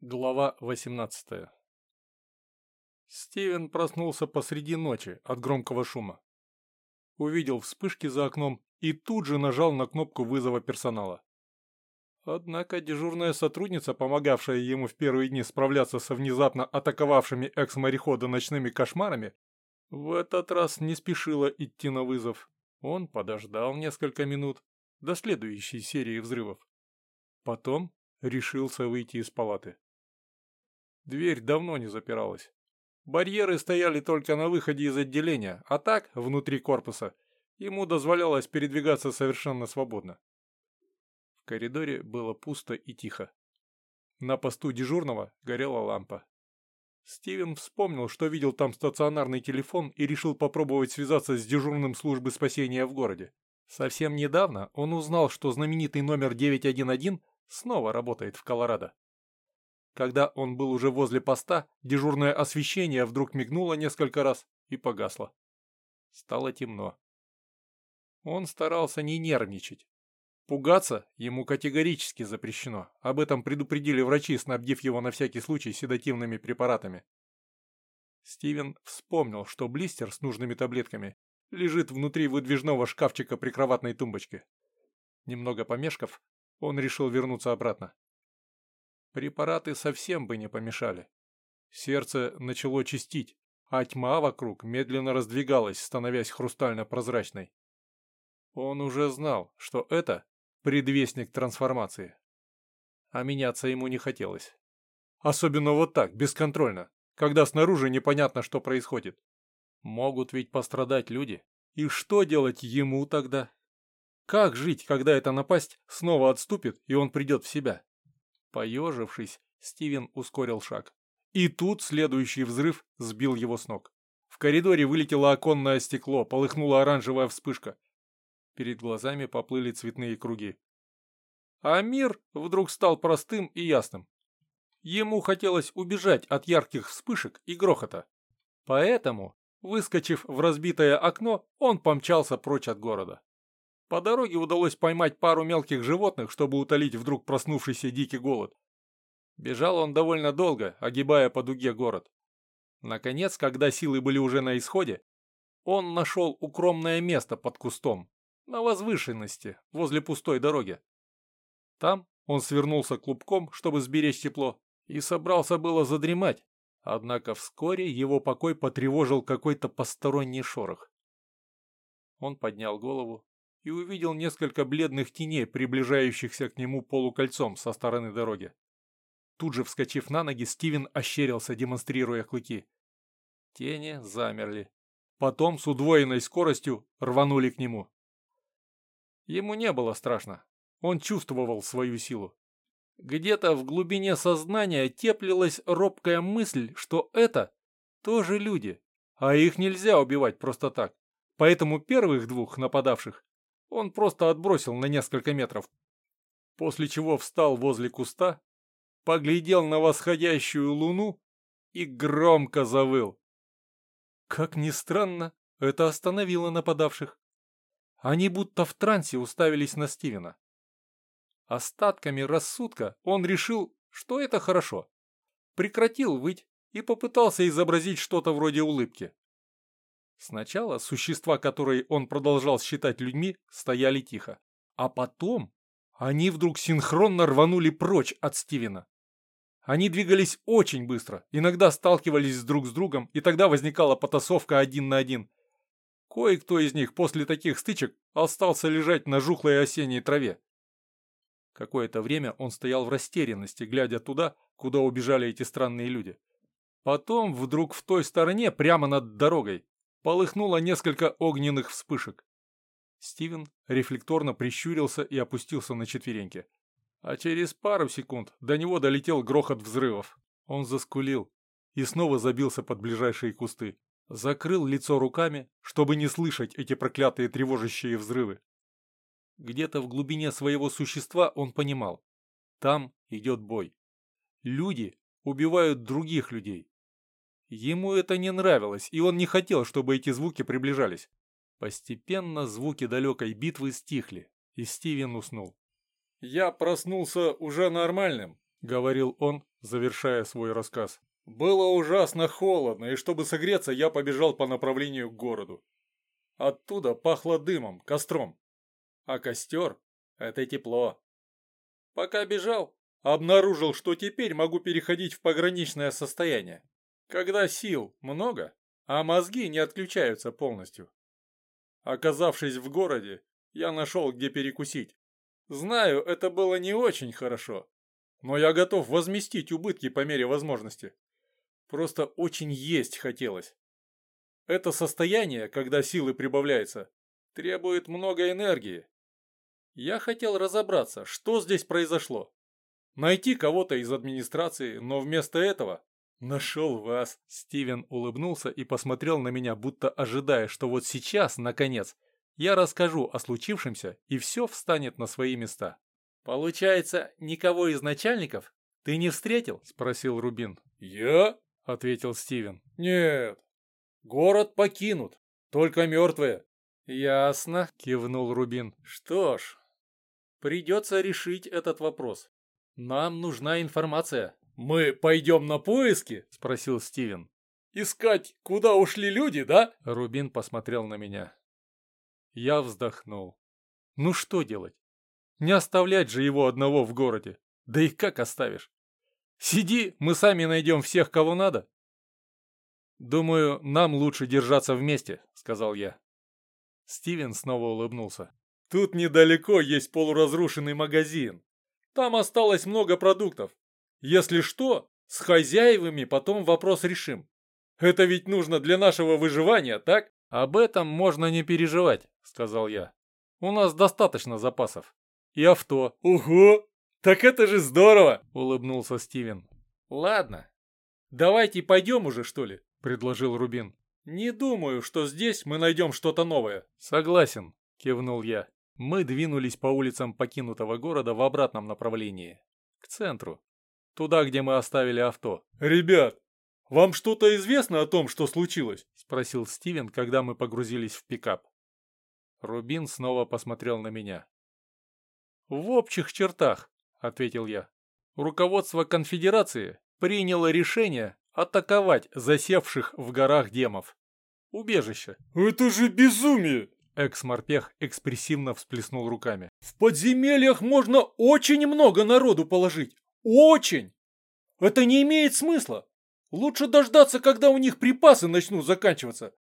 Глава 18 Стивен проснулся посреди ночи от громкого шума. Увидел вспышки за окном и тут же нажал на кнопку вызова персонала. Однако дежурная сотрудница, помогавшая ему в первые дни справляться со внезапно атаковавшими экс-морехода ночными кошмарами, в этот раз не спешила идти на вызов. Он подождал несколько минут до следующей серии взрывов. Потом решился выйти из палаты. Дверь давно не запиралась. Барьеры стояли только на выходе из отделения, а так, внутри корпуса, ему дозволялось передвигаться совершенно свободно. В коридоре было пусто и тихо. На посту дежурного горела лампа. Стивен вспомнил, что видел там стационарный телефон и решил попробовать связаться с дежурным службы спасения в городе. Совсем недавно он узнал, что знаменитый номер 911 снова работает в Колорадо. Когда он был уже возле поста, дежурное освещение вдруг мигнуло несколько раз и погасло. Стало темно. Он старался не нервничать. Пугаться ему категорически запрещено. Об этом предупредили врачи, снабдив его на всякий случай седативными препаратами. Стивен вспомнил, что блистер с нужными таблетками лежит внутри выдвижного шкафчика прикроватной тумбочки. Немного помешков, он решил вернуться обратно. Препараты совсем бы не помешали. Сердце начало чистить, а тьма вокруг медленно раздвигалась, становясь хрустально-прозрачной. Он уже знал, что это предвестник трансформации. А меняться ему не хотелось. Особенно вот так, бесконтрольно, когда снаружи непонятно, что происходит. Могут ведь пострадать люди. И что делать ему тогда? Как жить, когда эта напасть снова отступит, и он придет в себя? Поежившись, Стивен ускорил шаг. И тут следующий взрыв сбил его с ног. В коридоре вылетело оконное стекло, полыхнула оранжевая вспышка. Перед глазами поплыли цветные круги. А мир вдруг стал простым и ясным. Ему хотелось убежать от ярких вспышек и грохота. Поэтому, выскочив в разбитое окно, он помчался прочь от города. По дороге удалось поймать пару мелких животных, чтобы утолить вдруг проснувшийся дикий голод. Бежал он довольно долго, огибая по дуге город. Наконец, когда силы были уже на исходе, он нашел укромное место под кустом, на возвышенности, возле пустой дороги. Там он свернулся клубком, чтобы сберечь тепло, и собрался было задремать, однако вскоре его покой потревожил какой-то посторонний шорох. Он поднял голову и увидел несколько бледных теней, приближающихся к нему полукольцом со стороны дороги. Тут же, вскочив на ноги, Стивен ощерился, демонстрируя клыки. Тени замерли. Потом с удвоенной скоростью рванули к нему. Ему не было страшно. Он чувствовал свою силу. Где-то в глубине сознания теплилась робкая мысль, что это тоже люди, а их нельзя убивать просто так. Поэтому первых двух нападавших он просто отбросил на несколько метров, после чего встал возле куста, поглядел на восходящую луну и громко завыл. Как ни странно, это остановило нападавших. Они будто в трансе уставились на Стивена. Остатками рассудка он решил, что это хорошо. Прекратил выть и попытался изобразить что-то вроде улыбки. Сначала существа, которые он продолжал считать людьми, стояли тихо. А потом они вдруг синхронно рванули прочь от Стивена. Они двигались очень быстро, иногда сталкивались друг с другом, и тогда возникала потасовка один на один. Кое-кто из них после таких стычек остался лежать на жухлой осенней траве. Какое-то время он стоял в растерянности, глядя туда, куда убежали эти странные люди. Потом вдруг в той стороне, прямо над дорогой, полыхнуло несколько огненных вспышек. Стивен рефлекторно прищурился и опустился на четвереньки. А через пару секунд до него долетел грохот взрывов. Он заскулил и снова забился под ближайшие кусты. Закрыл лицо руками, чтобы не слышать эти проклятые тревожащие взрывы. Где-то в глубине своего существа он понимал. Там идет бой. Люди убивают других людей. Ему это не нравилось, и он не хотел, чтобы эти звуки приближались. Постепенно звуки далекой битвы стихли, и Стивен уснул. «Я проснулся уже нормальным», — говорил он, завершая свой рассказ. Было ужасно холодно, и чтобы согреться, я побежал по направлению к городу. Оттуда пахло дымом, костром. А костер — это тепло. Пока бежал, обнаружил, что теперь могу переходить в пограничное состояние, когда сил много, а мозги не отключаются полностью. Оказавшись в городе, я нашел, где перекусить. Знаю, это было не очень хорошо, но я готов возместить убытки по мере возможности. Просто очень есть хотелось. Это состояние, когда силы прибавляются, требует много энергии. Я хотел разобраться, что здесь произошло. Найти кого-то из администрации, но вместо этого нашел вас. Стивен улыбнулся и посмотрел на меня, будто ожидая, что вот сейчас, наконец, я расскажу о случившемся, и все встанет на свои места. «Получается, никого из начальников ты не встретил?» – спросил Рубин. «Я?» – ответил Стивен. «Нет. Город покинут. Только мертвые». «Ясно», – кивнул Рубин. «Что ж, придется решить этот вопрос. Нам нужна информация». «Мы пойдем на поиски?» – спросил Стивен. «Искать, куда ушли люди, да?» Рубин посмотрел на меня. Я вздохнул. Ну что делать? Не оставлять же его одного в городе. Да и как оставишь? Сиди, мы сами найдем всех, кого надо. Думаю, нам лучше держаться вместе, сказал я. Стивен снова улыбнулся. Тут недалеко есть полуразрушенный магазин. Там осталось много продуктов. Если что, с хозяевами потом вопрос решим. Это ведь нужно для нашего выживания, так? Об этом можно не переживать, сказал я. «У нас достаточно запасов. И авто». «Ого! Так это же здорово!» — улыбнулся Стивен. «Ладно, давайте пойдем уже, что ли?» — предложил Рубин. «Не думаю, что здесь мы найдем что-то новое». «Согласен», — кивнул я. Мы двинулись по улицам покинутого города в обратном направлении. К центру. Туда, где мы оставили авто. «Ребят, вам что-то известно о том, что случилось?» — спросил Стивен, когда мы погрузились в пикап. Рубин снова посмотрел на меня. «В общих чертах», — ответил я. «Руководство конфедерации приняло решение атаковать засевших в горах демов. Убежище». «Это же безумие!» Экс-морпех экспрессивно всплеснул руками. «В подземельях можно очень много народу положить. Очень! Это не имеет смысла. Лучше дождаться, когда у них припасы начнут заканчиваться.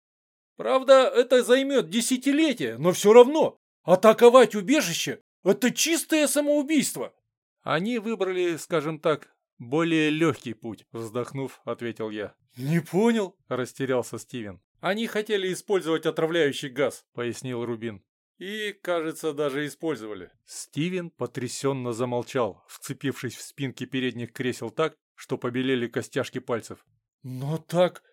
Правда, это займет десятилетия, но все равно. Атаковать убежище – это чистое самоубийство. Они выбрали, скажем так, более легкий путь, вздохнув, ответил я. Не понял, растерялся Стивен. Они хотели использовать отравляющий газ, пояснил Рубин. И, кажется, даже использовали. Стивен потрясенно замолчал, вцепившись в спинки передних кресел так, что побелели костяшки пальцев. «Но так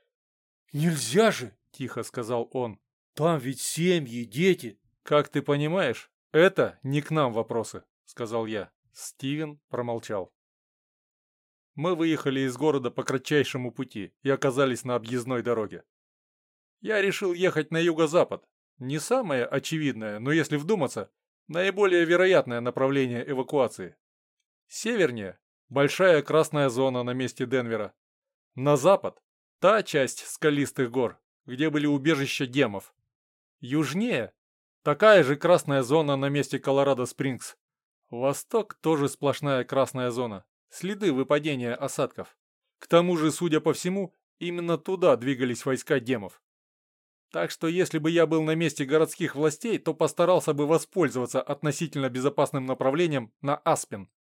нельзя же!» — тихо сказал он. «Там ведь семьи, дети!» «Как ты понимаешь, это не к нам вопросы», — сказал я. Стивен промолчал. Мы выехали из города по кратчайшему пути и оказались на объездной дороге. Я решил ехать на юго-запад. Не самое очевидное, но если вдуматься, наиболее вероятное направление эвакуации. Севернее – большая красная зона на месте Денвера. На запад – та часть скалистых гор, где были убежища демов. Южнее – такая же красная зона на месте Колорадо-Спрингс. Восток – тоже сплошная красная зона, следы выпадения осадков. К тому же, судя по всему, именно туда двигались войска демов. Так что если бы я был на месте городских властей, то постарался бы воспользоваться относительно безопасным направлением на Аспен.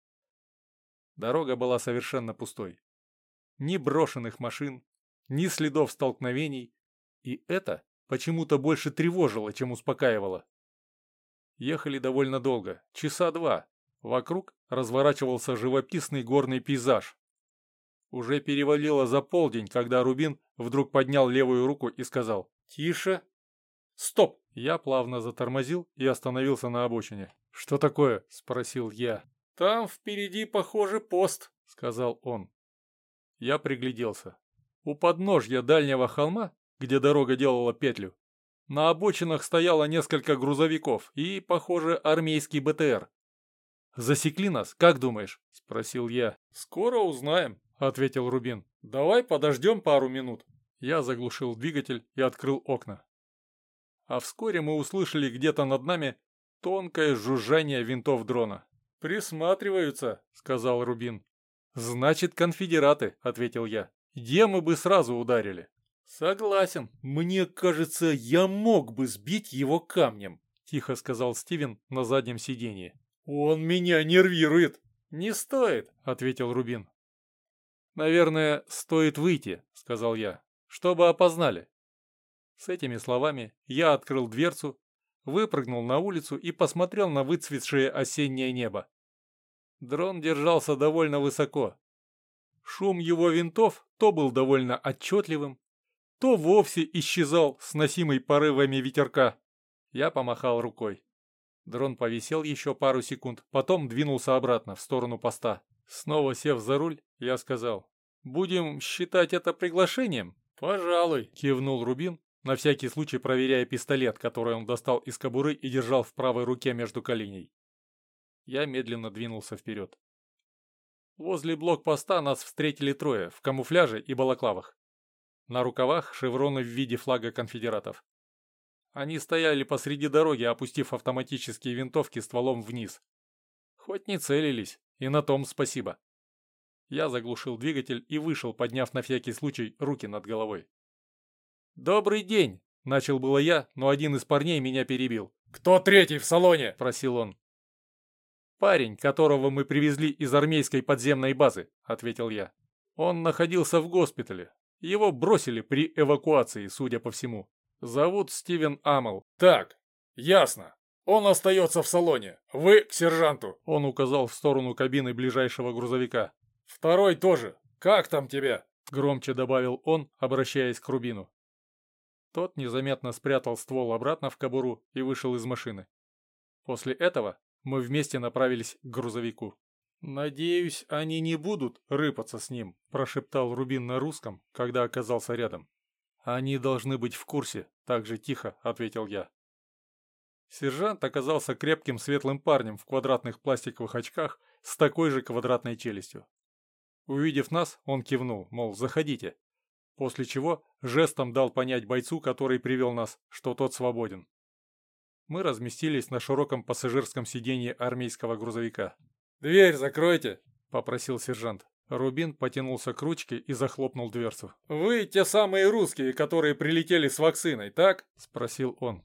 Дорога была совершенно пустой. Ни брошенных машин, ни следов столкновений, и это почему-то больше тревожило, чем успокаивало. Ехали довольно долго, часа два. Вокруг разворачивался живописный горный пейзаж. Уже перевалило за полдень, когда Рубин вдруг поднял левую руку и сказал «Тише!» «Стоп!» Я плавно затормозил и остановился на обочине. «Что такое?» – спросил я. «Там впереди, похоже, пост», – сказал он. Я пригляделся. У подножья дальнего холма где дорога делала петлю. На обочинах стояло несколько грузовиков и, похоже, армейский БТР. «Засекли нас, как думаешь?» – спросил я. «Скоро узнаем», — ответил Рубин. «Давай подождем пару минут». Я заглушил двигатель и открыл окна. А вскоре мы услышали где-то над нами тонкое жужжание винтов дрона. «Присматриваются», — сказал Рубин. «Значит, конфедераты», — ответил я. «Демы бы сразу ударили». «Согласен. Мне кажется, я мог бы сбить его камнем», — тихо сказал Стивен на заднем сиденье. «Он меня нервирует». «Не стоит», — ответил Рубин. «Наверное, стоит выйти», — сказал я, — «чтобы опознали». С этими словами я открыл дверцу, выпрыгнул на улицу и посмотрел на выцветшее осеннее небо. Дрон держался довольно высоко. Шум его винтов то был довольно отчетливым, то вовсе исчезал с носимой порывами ветерка. Я помахал рукой. Дрон повисел еще пару секунд, потом двинулся обратно, в сторону поста. Снова сев за руль, я сказал, «Будем считать это приглашением?» «Пожалуй», — кивнул Рубин, на всякий случай проверяя пистолет, который он достал из кобуры и держал в правой руке между коленей. Я медленно двинулся вперед. Возле блокпоста нас встретили трое в камуфляже и балаклавах. На рукавах шевроны в виде флага конфедератов. Они стояли посреди дороги, опустив автоматические винтовки стволом вниз. Хоть не целились, и на том спасибо. Я заглушил двигатель и вышел, подняв на всякий случай руки над головой. «Добрый день!» – начал было я, но один из парней меня перебил. «Кто третий в салоне?» – просил он. «Парень, которого мы привезли из армейской подземной базы», – ответил я. «Он находился в госпитале. Его бросили при эвакуации, судя по всему. Зовут Стивен Амел». «Так, ясно. Он остается в салоне. Вы к сержанту». Он указал в сторону кабины ближайшего грузовика. «Второй тоже. Как там тебя?» Громче добавил он, обращаясь к Рубину. Тот незаметно спрятал ствол обратно в кобуру и вышел из машины. После этого мы вместе направились к грузовику. «Надеюсь, они не будут рыпаться с ним», – прошептал Рубин на русском, когда оказался рядом. «Они должны быть в курсе», – так же тихо ответил я. Сержант оказался крепким светлым парнем в квадратных пластиковых очках с такой же квадратной челюстью. Увидев нас, он кивнул, мол, заходите, после чего жестом дал понять бойцу, который привел нас, что тот свободен мы разместились на широком пассажирском сиденье армейского грузовика. «Дверь закройте!» – попросил сержант. Рубин потянулся к ручке и захлопнул дверцу. «Вы те самые русские, которые прилетели с вакциной, так?» – спросил он.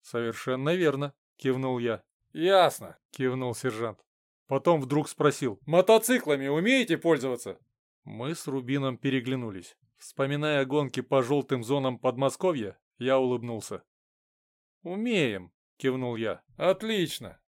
«Совершенно верно», – кивнул я. «Ясно», – кивнул сержант. Потом вдруг спросил. «Мотоциклами умеете пользоваться?» Мы с Рубином переглянулись. Вспоминая гонки по желтым зонам Подмосковья, я улыбнулся. «Умеем», — кивнул я. «Отлично.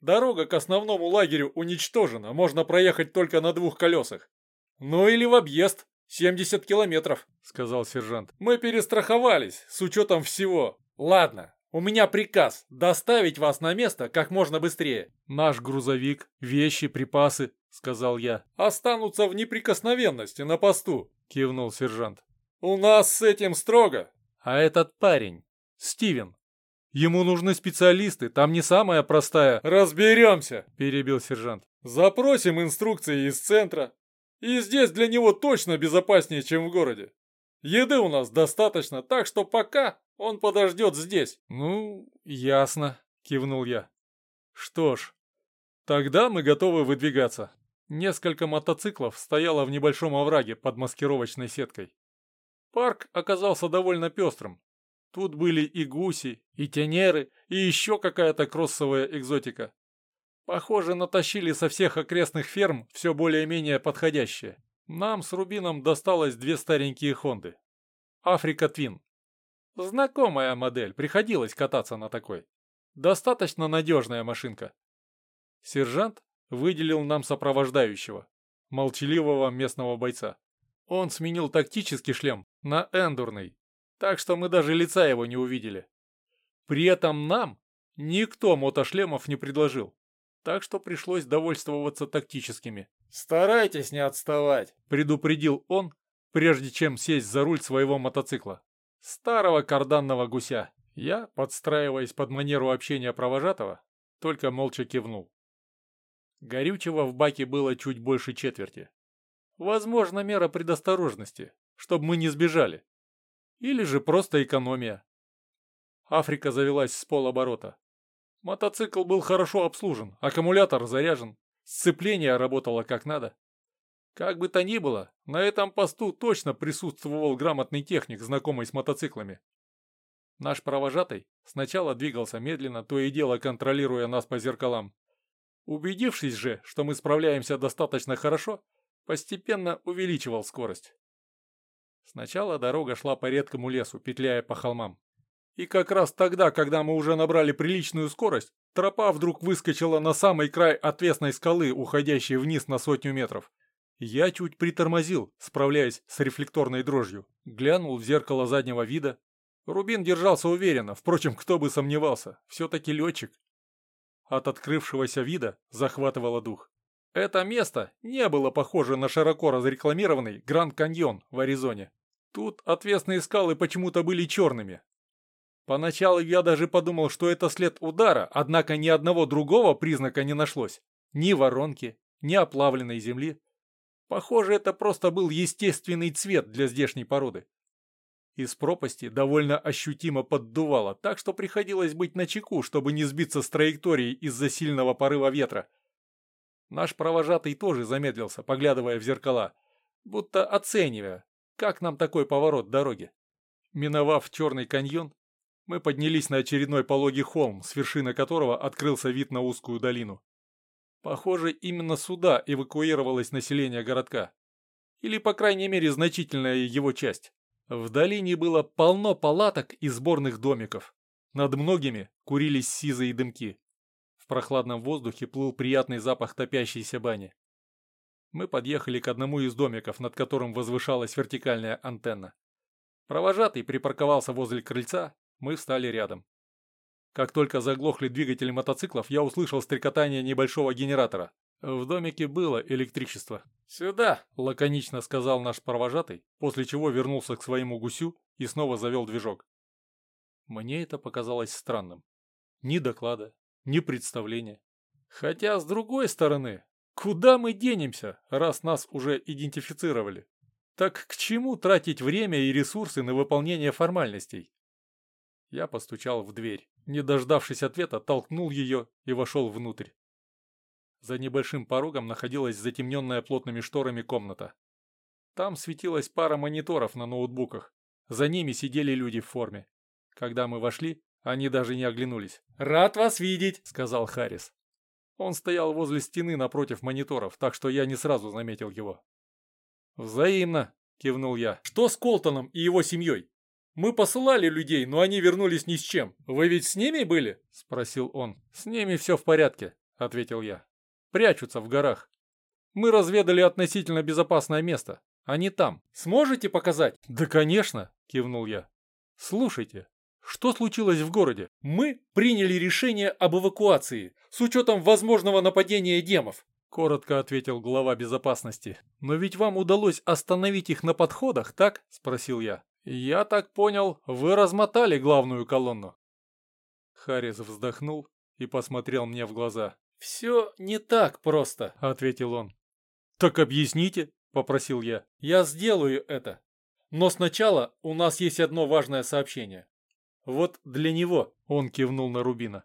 Дорога к основному лагерю уничтожена, можно проехать только на двух колесах. Ну или в объезд, 70 километров», — сказал сержант. «Мы перестраховались, с учетом всего. Ладно, у меня приказ доставить вас на место как можно быстрее». «Наш грузовик, вещи, припасы», — сказал я. «Останутся в неприкосновенности на посту», — кивнул сержант. «У нас с этим строго». «А этот парень, Стивен, Ему нужны специалисты, там не самая простая...» «Разберемся», — перебил сержант. «Запросим инструкции из центра. И здесь для него точно безопаснее, чем в городе. Еды у нас достаточно, так что пока он подождет здесь». «Ну, ясно», — кивнул я. «Что ж, тогда мы готовы выдвигаться». Несколько мотоциклов стояло в небольшом овраге под маскировочной сеткой. Парк оказался довольно пестрым. Тут были и гуси, и тенеры, и еще какая-то кроссовая экзотика. Похоже, натащили со всех окрестных ферм все более-менее подходящее. Нам с Рубином досталось две старенькие Хонды. Африка Твин. Знакомая модель, приходилось кататься на такой. Достаточно надежная машинка. Сержант выделил нам сопровождающего, молчаливого местного бойца. Он сменил тактический шлем на эндурный, так что мы даже лица его не увидели. При этом нам никто мотошлемов не предложил, так что пришлось довольствоваться тактическими. «Старайтесь не отставать», — предупредил он, прежде чем сесть за руль своего мотоцикла. Старого карданного гуся. Я, подстраиваясь под манеру общения провожатого, только молча кивнул. Горючего в баке было чуть больше четверти. Возможно, мера предосторожности, чтобы мы не сбежали. Или же просто экономия. Африка завелась с полоборота. Мотоцикл был хорошо обслужен, аккумулятор заряжен, сцепление работало как надо. Как бы то ни было, на этом посту точно присутствовал грамотный техник, знакомый с мотоциклами. Наш провожатый сначала двигался медленно, то и дело контролируя нас по зеркалам. Убедившись же, что мы справляемся достаточно хорошо, постепенно увеличивал скорость. Сначала дорога шла по редкому лесу, петляя по холмам. И как раз тогда, когда мы уже набрали приличную скорость, тропа вдруг выскочила на самый край отвесной скалы, уходящей вниз на сотню метров. Я чуть притормозил, справляясь с рефлекторной дрожью. Глянул в зеркало заднего вида. Рубин держался уверенно, впрочем, кто бы сомневался, все-таки летчик. От открывшегося вида захватывало дух. Это место не было похоже на широко разрекламированный Гранд Каньон в Аризоне. Тут отвесные скалы почему-то были черными. Поначалу я даже подумал, что это след удара, однако ни одного другого признака не нашлось. Ни воронки, ни оплавленной земли. Похоже, это просто был естественный цвет для здешней породы. Из пропасти довольно ощутимо поддувало, так что приходилось быть начеку, чтобы не сбиться с траектории из-за сильного порыва ветра. Наш провожатый тоже замедлился, поглядывая в зеркала, будто оценивая, как нам такой поворот дороги. Миновав черный каньон, мы поднялись на очередной пологий холм, с вершины которого открылся вид на узкую долину. Похоже, именно сюда эвакуировалось население городка. Или, по крайней мере, значительная его часть. В долине было полно палаток и сборных домиков. Над многими курились сизые дымки. В прохладном воздухе плыл приятный запах топящейся бани. Мы подъехали к одному из домиков, над которым возвышалась вертикальная антенна. Провожатый припарковался возле крыльца, мы встали рядом. Как только заглохли двигатели мотоциклов, я услышал стрекотание небольшого генератора. В домике было электричество. «Сюда!» – лаконично сказал наш провожатый, после чего вернулся к своему гусю и снова завел движок. Мне это показалось странным. Ни доклада, ни представления. Хотя, с другой стороны, куда мы денемся, раз нас уже идентифицировали? Так к чему тратить время и ресурсы на выполнение формальностей? Я постучал в дверь. Не дождавшись ответа, толкнул ее и вошел внутрь. За небольшим порогом находилась затемненная плотными шторами комната. Там светилась пара мониторов на ноутбуках. За ними сидели люди в форме. Когда мы вошли, они даже не оглянулись. «Рад вас видеть», — сказал Харрис. Он стоял возле стены напротив мониторов, так что я не сразу заметил его. «Взаимно», — кивнул я. «Что с Колтоном и его семьей? Мы посылали людей, но они вернулись ни с чем. Вы ведь с ними были?» — спросил он. «С ними все в порядке», — ответил я прячутся в горах. Мы разведали относительно безопасное место. Они там. Сможете показать? Да, конечно, кивнул я. Слушайте, что случилось в городе? Мы приняли решение об эвакуации с учетом возможного нападения демов. Коротко ответил глава безопасности. «Но ведь вам удалось остановить их на подходах, так?» – спросил я. «Я так понял, вы размотали главную колонну». Харрис вздохнул и посмотрел мне в глаза. «Все не так просто», — ответил он. «Так объясните», — попросил я. «Я сделаю это. Но сначала у нас есть одно важное сообщение. Вот для него», — он кивнул на Рубина.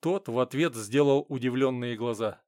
Тот в ответ сделал удивленные глаза.